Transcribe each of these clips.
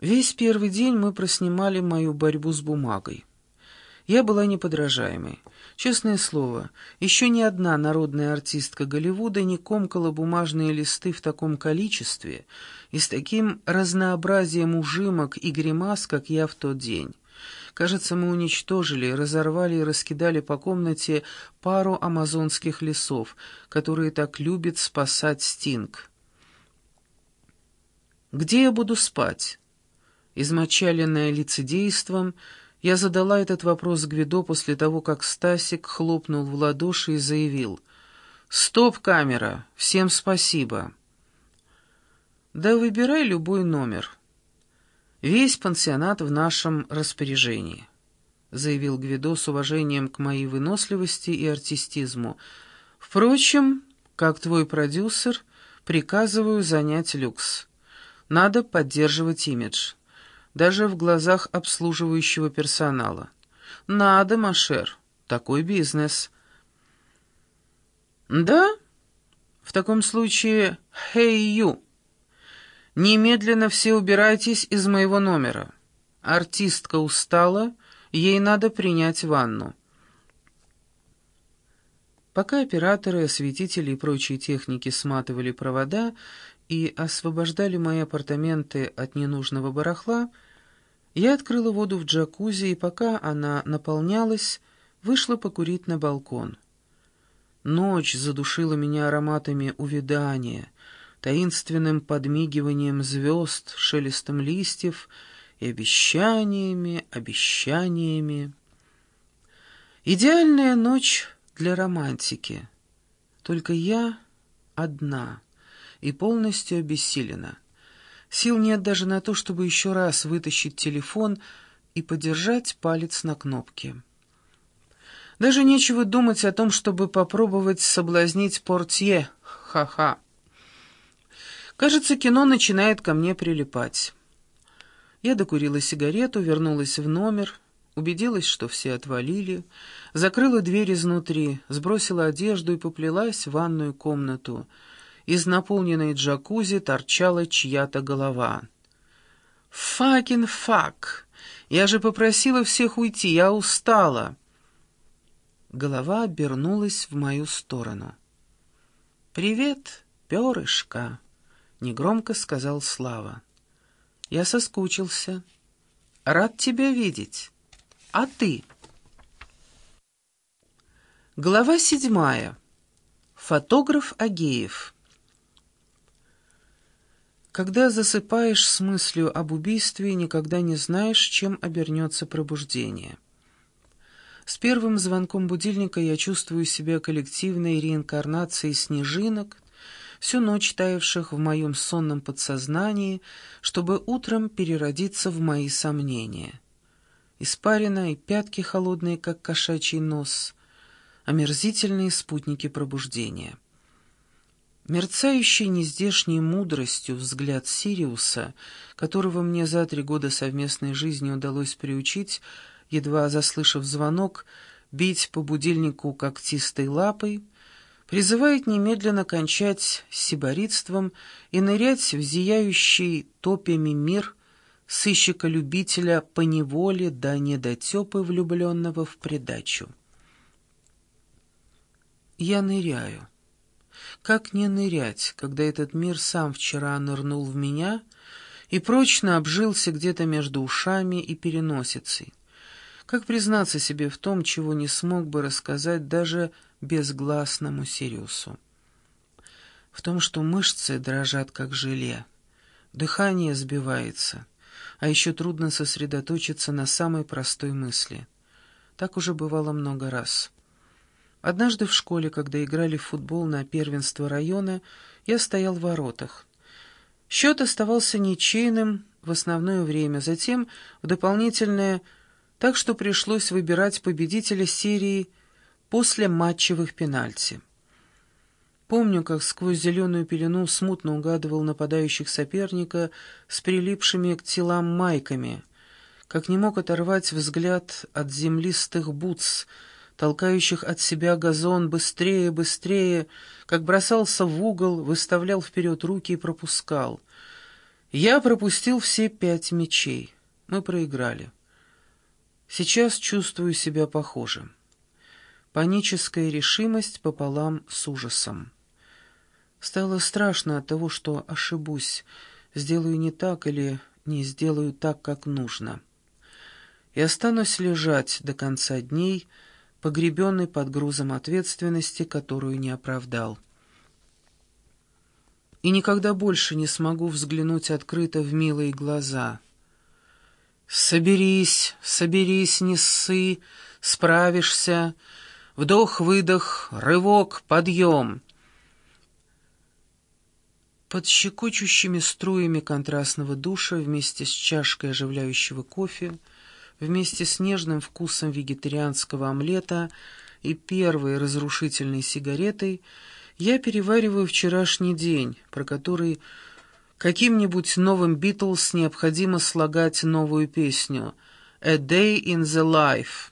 Весь первый день мы проснимали мою борьбу с бумагой. Я была неподражаемой. Честное слово, еще ни одна народная артистка Голливуда не комкала бумажные листы в таком количестве и с таким разнообразием ужимок и гримас, как я в тот день. Кажется, мы уничтожили, разорвали и раскидали по комнате пару амазонских лесов, которые так любит спасать Стинг. «Где я буду спать?» Измочаленная лицедейством, я задала этот вопрос Гвидо после того, как Стасик хлопнул в ладоши и заявил «Стоп, камера! Всем спасибо!» «Да выбирай любой номер. Весь пансионат в нашем распоряжении», — заявил Гвидо с уважением к моей выносливости и артистизму. «Впрочем, как твой продюсер, приказываю занять люкс. Надо поддерживать имидж» даже в глазах обслуживающего персонала. «Надо, Машер, такой бизнес». «Да? В таком случае, хей, hey, ю, немедленно все убирайтесь из моего номера. Артистка устала, ей надо принять ванну». Пока операторы, осветители и прочие техники сматывали провода и освобождали мои апартаменты от ненужного барахла, я открыла воду в джакузи, и пока она наполнялась, вышла покурить на балкон. Ночь задушила меня ароматами увядания, таинственным подмигиванием звезд, шелестом листьев и обещаниями, обещаниями. Идеальная ночь для романтики. Только я одна и полностью обессилена. Сил нет даже на то, чтобы еще раз вытащить телефон и подержать палец на кнопке. Даже нечего думать о том, чтобы попробовать соблазнить портье. Ха-ха. Кажется, кино начинает ко мне прилипать. Я докурила сигарету, вернулась в номер, убедилась, что все отвалили, закрыла дверь изнутри, сбросила одежду и поплелась в ванную комнату — из наполненной джакузи торчала чья-то голова. «Факин фак! Я же попросила всех уйти, я устала!» Голова обернулась в мою сторону. «Привет, перышко!» — негромко сказал Слава. «Я соскучился. Рад тебя видеть. А ты?» Глава седьмая. Фотограф Агеев. Когда засыпаешь с мыслью об убийстве, никогда не знаешь, чем обернется пробуждение. С первым звонком будильника я чувствую себя коллективной реинкарнацией снежинок, всю ночь таявших в моем сонном подсознании, чтобы утром переродиться в мои сомнения. Испарина и пятки холодные, как кошачий нос, омерзительные спутники пробуждения. Мерцающий нездешней мудростью взгляд Сириуса, которого мне за три года совместной жизни удалось приучить, едва заслышав звонок, бить по будильнику когтистой лапой, призывает немедленно кончать сиборитством и нырять в зияющий топями мир сыщика-любителя по неволе да недотепы влюбленного в придачу. Я ныряю. Как не нырять, когда этот мир сам вчера нырнул в меня и прочно обжился где-то между ушами и переносицей? Как признаться себе в том, чего не смог бы рассказать даже безгласному Сириусу? В том, что мышцы дрожат, как желе, дыхание сбивается, а еще трудно сосредоточиться на самой простой мысли. Так уже бывало много раз. Однажды в школе, когда играли в футбол на первенство района, я стоял в воротах. Счет оставался ничейным в основное время, затем в дополнительное, так что пришлось выбирать победителя серии после матчевых пенальти. Помню, как сквозь зеленую пелену смутно угадывал нападающих соперника с прилипшими к телам майками, как не мог оторвать взгляд от землистых бутс, толкающих от себя газон быстрее, быстрее, как бросался в угол, выставлял вперед руки и пропускал. Я пропустил все пять мячей. Мы проиграли. Сейчас чувствую себя похожим. Паническая решимость пополам с ужасом. Стало страшно от того, что ошибусь, сделаю не так или не сделаю так, как нужно. И останусь лежать до конца дней, погребенный под грузом ответственности, которую не оправдал. И никогда больше не смогу взглянуть открыто в милые глаза. «Соберись, соберись, не ссы, справишься. Вдох-выдох, рывок, подъем». Под щекочущими струями контрастного душа вместе с чашкой оживляющего кофе, вместе с нежным вкусом вегетарианского омлета и первой разрушительной сигаретой я перевариваю вчерашний день, про который каким-нибудь новым Битлз необходимо слагать новую песню «A Day in the Life».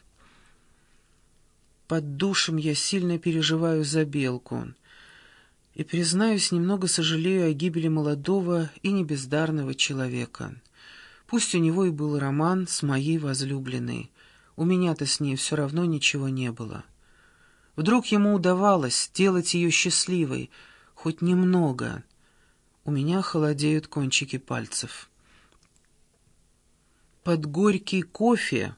Под душем я сильно переживаю за Белку — и, признаюсь, немного сожалею о гибели молодого и небездарного человека. Пусть у него и был роман с моей возлюбленной, у меня-то с ней все равно ничего не было. Вдруг ему удавалось сделать ее счастливой, хоть немного. У меня холодеют кончики пальцев. Под горький кофе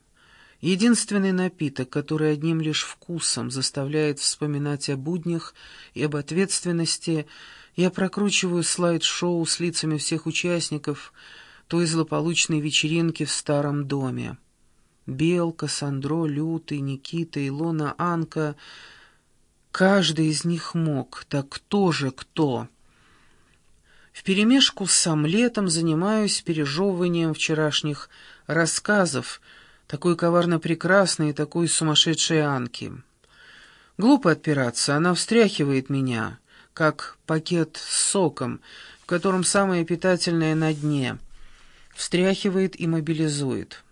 Единственный напиток, который одним лишь вкусом заставляет вспоминать о буднях и об ответственности, я прокручиваю слайд-шоу с лицами всех участников той злополучной вечеринки в старом доме. Белка, Сандро, Лютый, Никита, Илона, Анка. Каждый из них мог. Так кто же кто? Вперемешку с омлетом занимаюсь пережевыванием вчерашних рассказов — такой коварно прекрасной и такой сумасшедшей Анки. Глупо отпираться, она встряхивает меня, как пакет с соком, в котором самое питательное на дне, встряхивает и мобилизует.